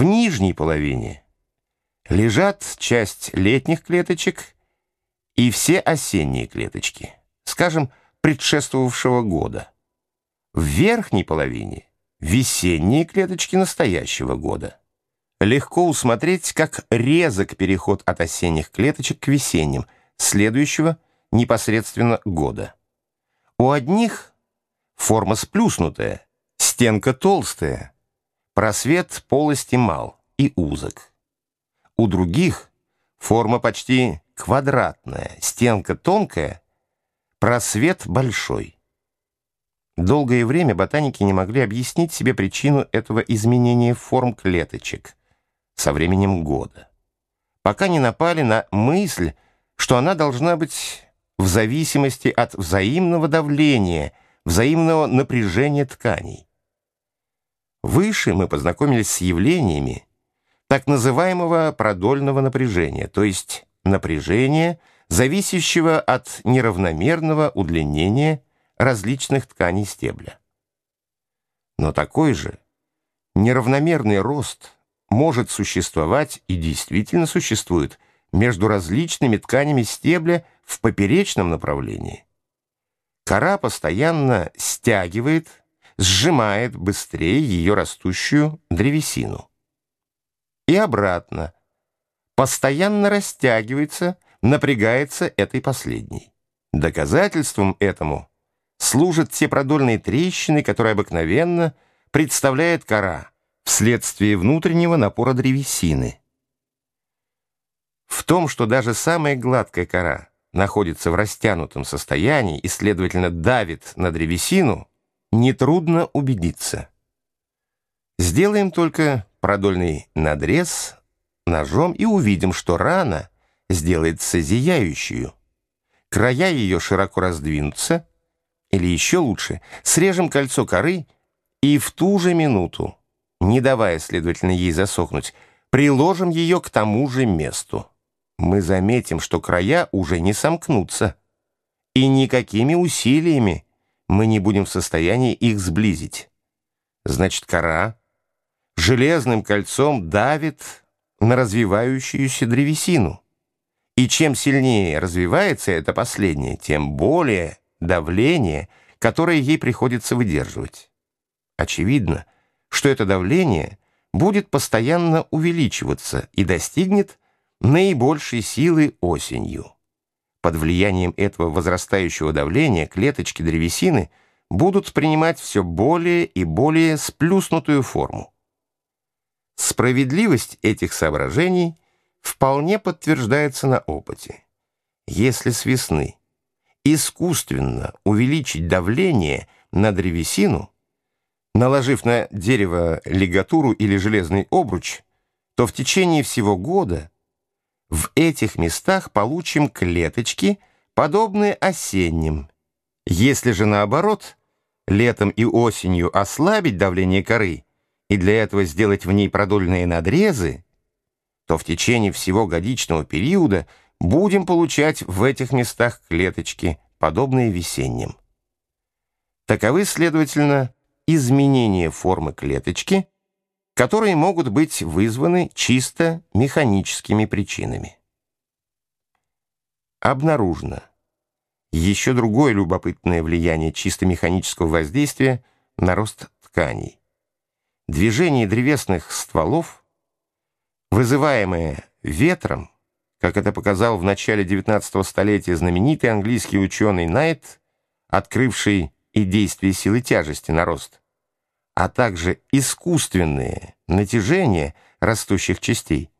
В нижней половине лежат часть летних клеточек и все осенние клеточки, скажем, предшествовавшего года. В верхней половине весенние клеточки настоящего года. Легко усмотреть, как резок переход от осенних клеточек к весенним, следующего непосредственно года. У одних форма сплюснутая, стенка толстая, просвет полости мал и узок. У других форма почти квадратная, стенка тонкая, просвет большой. Долгое время ботаники не могли объяснить себе причину этого изменения форм клеточек со временем года, пока не напали на мысль, что она должна быть в зависимости от взаимного давления, взаимного напряжения тканей. Выше мы познакомились с явлениями так называемого продольного напряжения, то есть напряжения, зависящего от неравномерного удлинения различных тканей стебля. Но такой же неравномерный рост может существовать и действительно существует между различными тканями стебля в поперечном направлении. Кора постоянно стягивает, сжимает быстрее ее растущую древесину. И обратно. Постоянно растягивается, напрягается этой последней. Доказательством этому служат те продольные трещины, которые обыкновенно представляет кора вследствие внутреннего напора древесины. В том, что даже самая гладкая кора находится в растянутом состоянии и, следовательно, давит на древесину, нетрудно убедиться. Сделаем только продольный надрез ножом и увидим, что рана сделается зияющую. Края ее широко раздвинутся, или еще лучше, срежем кольцо коры и в ту же минуту, не давая, следовательно, ей засохнуть, приложим ее к тому же месту. Мы заметим, что края уже не сомкнутся, и никакими усилиями мы не будем в состоянии их сблизить. Значит, кора железным кольцом давит на развивающуюся древесину. И чем сильнее развивается это последнее, тем более давление, которое ей приходится выдерживать. Очевидно, что это давление будет постоянно увеличиваться и достигнет наибольшей силы осенью. Под влиянием этого возрастающего давления клеточки древесины будут принимать все более и более сплюснутую форму. Справедливость этих соображений вполне подтверждается на опыте. Если с весны искусственно увеличить давление на древесину, наложив на дерево лигатуру или железный обруч, то в течение всего года в этих местах получим клеточки, подобные осенним. Если же наоборот, летом и осенью ослабить давление коры и для этого сделать в ней продольные надрезы, то в течение всего годичного периода будем получать в этих местах клеточки, подобные весенним. Таковы, следовательно, изменения формы клеточки, которые могут быть вызваны чисто механическими причинами. Обнаружено еще другое любопытное влияние чисто механического воздействия на рост тканей. Движение древесных стволов, вызываемое ветром, как это показал в начале XIX столетия знаменитый английский ученый Найт, открывший и действие силы тяжести на рост, а также искусственные натяжения растущих частей,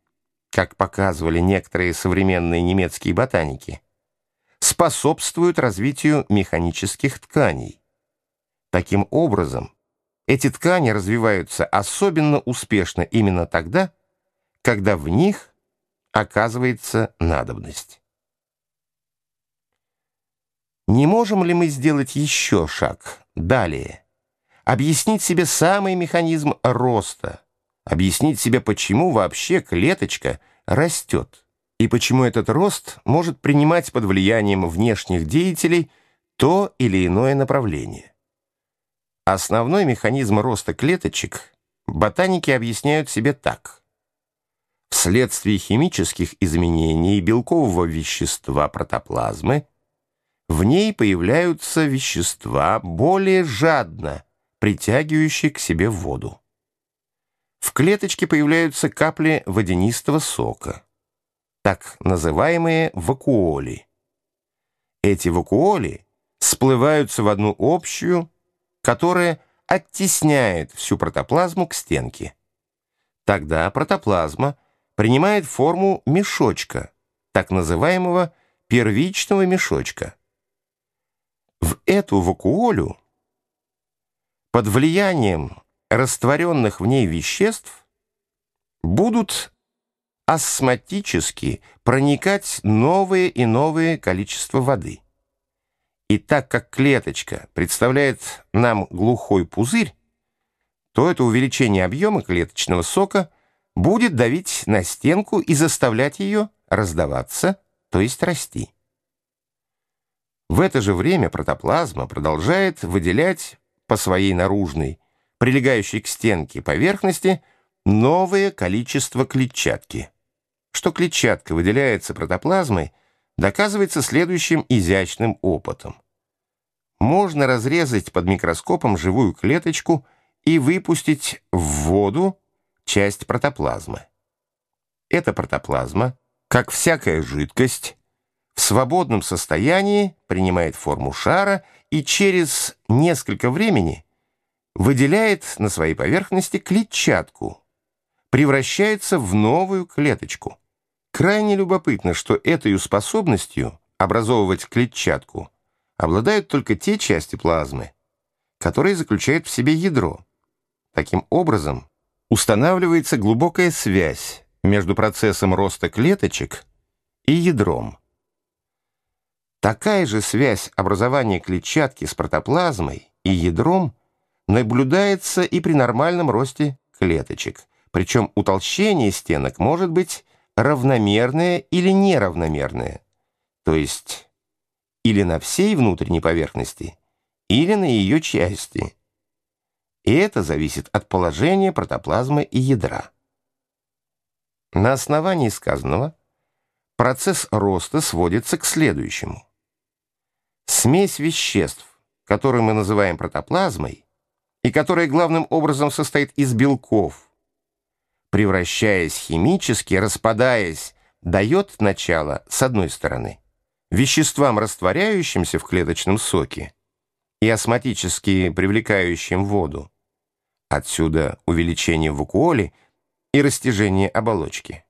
как показывали некоторые современные немецкие ботаники, способствуют развитию механических тканей. Таким образом, эти ткани развиваются особенно успешно именно тогда, когда в них оказывается надобность. Не можем ли мы сделать еще шаг далее? Объяснить себе самый механизм роста, объяснить себе, почему вообще клеточка растет, и почему этот рост может принимать под влиянием внешних деятелей то или иное направление. Основной механизм роста клеточек ботаники объясняют себе так. Вследствие химических изменений белкового вещества протоплазмы в ней появляются вещества, более жадно притягивающие к себе воду. В клеточке появляются капли водянистого сока, так называемые вакуоли. Эти вакуоли сплываются в одну общую, которая оттесняет всю протоплазму к стенке. Тогда протоплазма принимает форму мешочка, так называемого первичного мешочка. В эту вакуолю под влиянием растворенных в ней веществ будут осматически проникать новые и новые количества воды. И так как клеточка представляет нам глухой пузырь, то это увеличение объема клеточного сока будет давить на стенку и заставлять ее раздаваться, то есть расти. В это же время протоплазма продолжает выделять по своей наружной, прилегающей к стенке поверхности, новое количество клетчатки. Что клетчатка выделяется протоплазмой, доказывается следующим изящным опытом. Можно разрезать под микроскопом живую клеточку и выпустить в воду часть протоплазмы. Эта протоплазма, как всякая жидкость, в свободном состоянии принимает форму шара и через несколько времени выделяет на своей поверхности клетчатку, превращается в новую клеточку. Крайне любопытно, что этой способностью образовывать клетчатку обладают только те части плазмы, которые заключают в себе ядро. Таким образом, устанавливается глубокая связь между процессом роста клеточек и ядром. Такая же связь образования клетчатки с протоплазмой и ядром наблюдается и при нормальном росте клеточек, причем утолщение стенок может быть равномерное или неравномерное, то есть или на всей внутренней поверхности, или на ее части. И это зависит от положения протоплазмы и ядра. На основании сказанного процесс роста сводится к следующему. Смесь веществ, которую мы называем протоплазмой, и которая главным образом состоит из белков, превращаясь химически, распадаясь, дает начало, с одной стороны, веществам, растворяющимся в клеточном соке и осмотически привлекающим воду. Отсюда увеличение вакуоли и растяжение оболочки.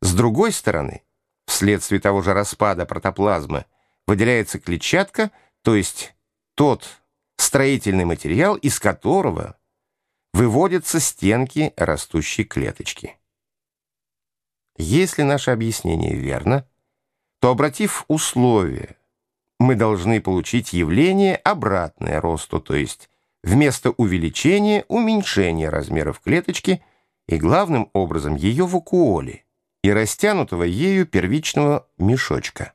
С другой стороны, вследствие того же распада протоплазмы выделяется клетчатка, то есть тот строительный материал, из которого выводятся стенки растущей клеточки. Если наше объяснение верно, то, обратив условия, мы должны получить явление обратное росту, то есть вместо увеличения – уменьшение размеров клеточки и, главным образом, ее вакуоли и растянутого ею первичного мешочка.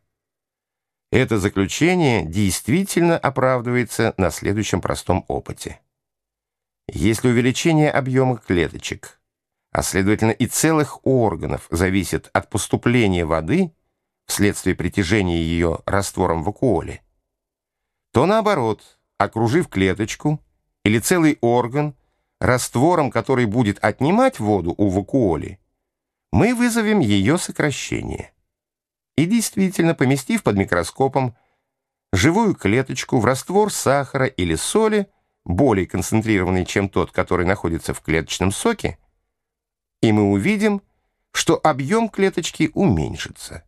Это заключение действительно оправдывается на следующем простом опыте. Если увеличение объема клеточек, а следовательно и целых органов, зависит от поступления воды вследствие притяжения ее раствором в вакуоле, то наоборот, окружив клеточку или целый орган раствором, который будет отнимать воду у вакуоли, мы вызовем ее сокращение. И действительно, поместив под микроскопом живую клеточку в раствор сахара или соли, более концентрированный, чем тот, который находится в клеточном соке, и мы увидим, что объем клеточки уменьшится.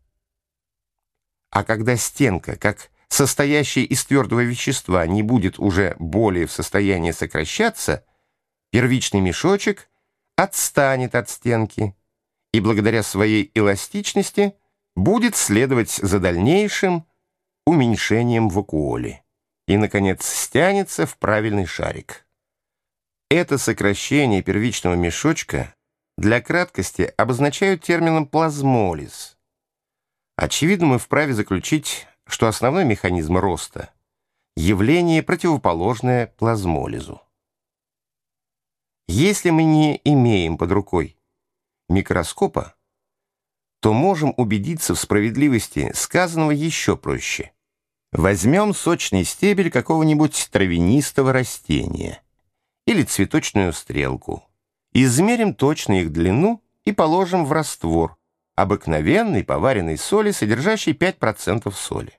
А когда стенка, как состоящая из твердого вещества, не будет уже более в состоянии сокращаться, первичный мешочек отстанет от стенки и благодаря своей эластичности – будет следовать за дальнейшим уменьшением вакуоли и, наконец, стянется в правильный шарик. Это сокращение первичного мешочка для краткости обозначают термином плазмолиз. Очевидно, мы вправе заключить, что основной механизм роста — явление, противоположное плазмолизу. Если мы не имеем под рукой микроскопа, то можем убедиться в справедливости сказанного еще проще. Возьмем сочный стебель какого-нибудь травянистого растения или цветочную стрелку, измерим точно их длину и положим в раствор, обыкновенной поваренной соли, содержащей 5% соли.